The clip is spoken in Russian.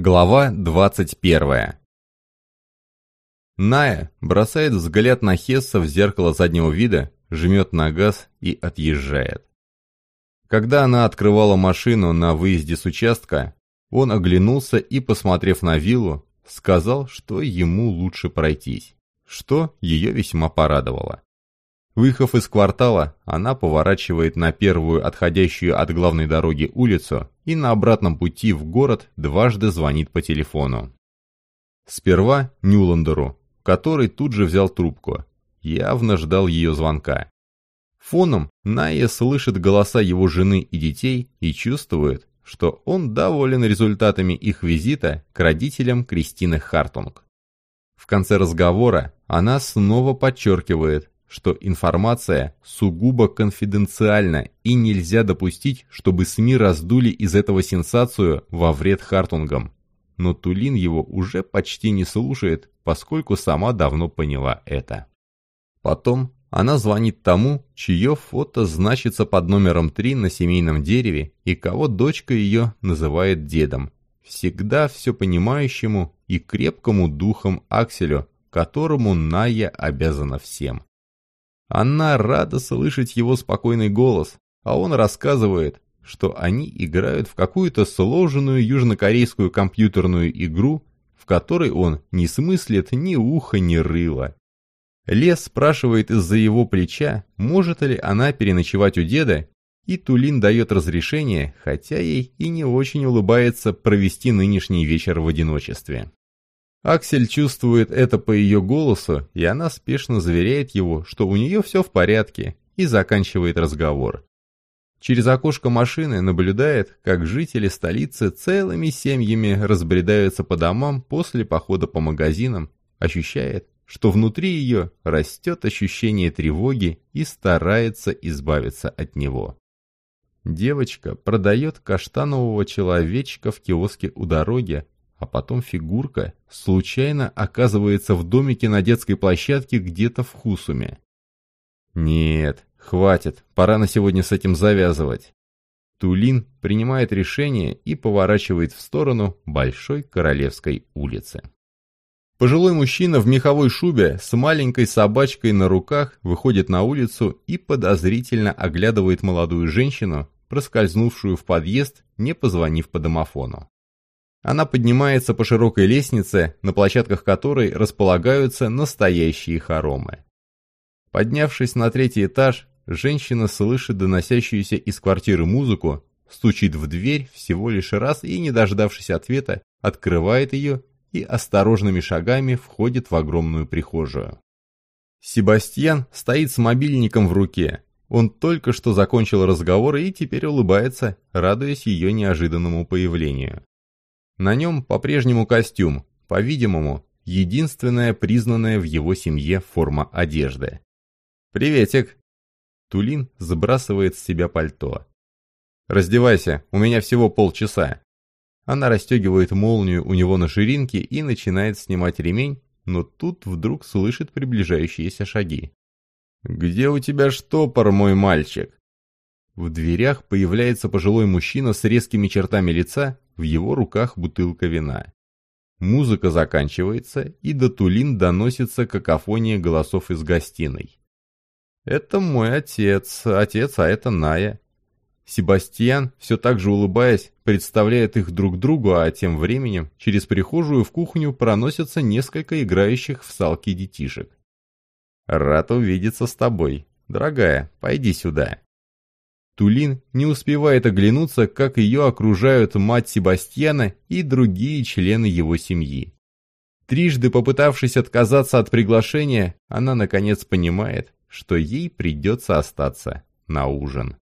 Глава 21 Ная бросает взгляд на Хесса в зеркало заднего вида, жмет на газ и отъезжает. Когда она открывала машину на выезде с участка, он оглянулся и, посмотрев на виллу, сказал, что ему лучше пройтись, что ее весьма порадовало. Выехав из квартала, она поворачивает на первую отходящую от главной дороги улицу и на обратном пути в город дважды звонит по телефону. Сперва Нюландеру, который тут же взял трубку. Явно ждал ее звонка. Фоном Найя слышит голоса его жены и детей и чувствует, что он доволен результатами их визита к родителям Кристины Хартунг. В конце разговора она снова подчеркивает, что информация сугубо конфиденциальна и нельзя допустить, чтобы СМИ раздули из этого сенсацию во вред Хартунгам. Но Тулин его уже почти не слушает, поскольку сама давно поняла это. Потом она звонит тому, чье фото значится под номером 3 на семейном дереве и кого дочка ее называет дедом. Всегда все понимающему и крепкому духом Акселю, которому Ная обязана всем. Она рада слышать его спокойный голос, а он рассказывает, что они играют в какую-то сложенную южнокорейскую компьютерную игру, в которой он не смыслит ни уха, ни рыла. Лес спрашивает из-за его плеча, может ли она переночевать у деда, и Тулин дает разрешение, хотя ей и не очень улыбается провести нынешний вечер в одиночестве. Аксель чувствует это по ее голосу, и она спешно заверяет его, что у нее все в порядке, и заканчивает разговор. Через окошко машины наблюдает, как жители столицы целыми семьями разбредаются по домам после похода по магазинам, ощущает, что внутри ее растет ощущение тревоги и старается избавиться от него. Девочка продает каштанового человечка в киоске у дороги, а потом фигурка случайно оказывается в домике на детской площадке где-то в Хусуме. Нет, хватит, пора на сегодня с этим завязывать. Тулин принимает решение и поворачивает в сторону Большой Королевской улицы. Пожилой мужчина в меховой шубе с маленькой собачкой на руках выходит на улицу и подозрительно оглядывает молодую женщину, проскользнувшую в подъезд, не позвонив по домофону. Она поднимается по широкой лестнице, на площадках которой располагаются настоящие хоромы. Поднявшись на третий этаж, женщина слышит доносящуюся из квартиры музыку, стучит в дверь всего лишь раз и, не дождавшись ответа, открывает ее и осторожными шагами входит в огромную прихожую. Себастьян стоит с мобильником в руке. Он только что закончил разговор и теперь улыбается, радуясь ее неожиданному появлению. На нем по-прежнему костюм, по-видимому, единственная признанная в его семье форма одежды. «Приветик!» Тулин сбрасывает с себя пальто. «Раздевайся, у меня всего полчаса». Она расстегивает молнию у него на ширинке и начинает снимать ремень, но тут вдруг слышит приближающиеся шаги. «Где у тебя штопор, мой мальчик?» В дверях появляется пожилой мужчина с резкими чертами лица в его руках бутылка вина. Музыка заканчивается, и до Тулин доносится какофония голосов из гостиной. «Это мой отец, отец, а это Ная». Себастьян, все так же улыбаясь, представляет их друг другу, а тем временем через прихожую в кухню проносятся несколько играющих в салки детишек. «Рад увидеться с тобой. Дорогая, пойди сюда». Тулин не успевает оглянуться, как ее окружают мать Себастьяна и другие члены его семьи. Трижды попытавшись отказаться от приглашения, она наконец понимает, что ей придется остаться на ужин.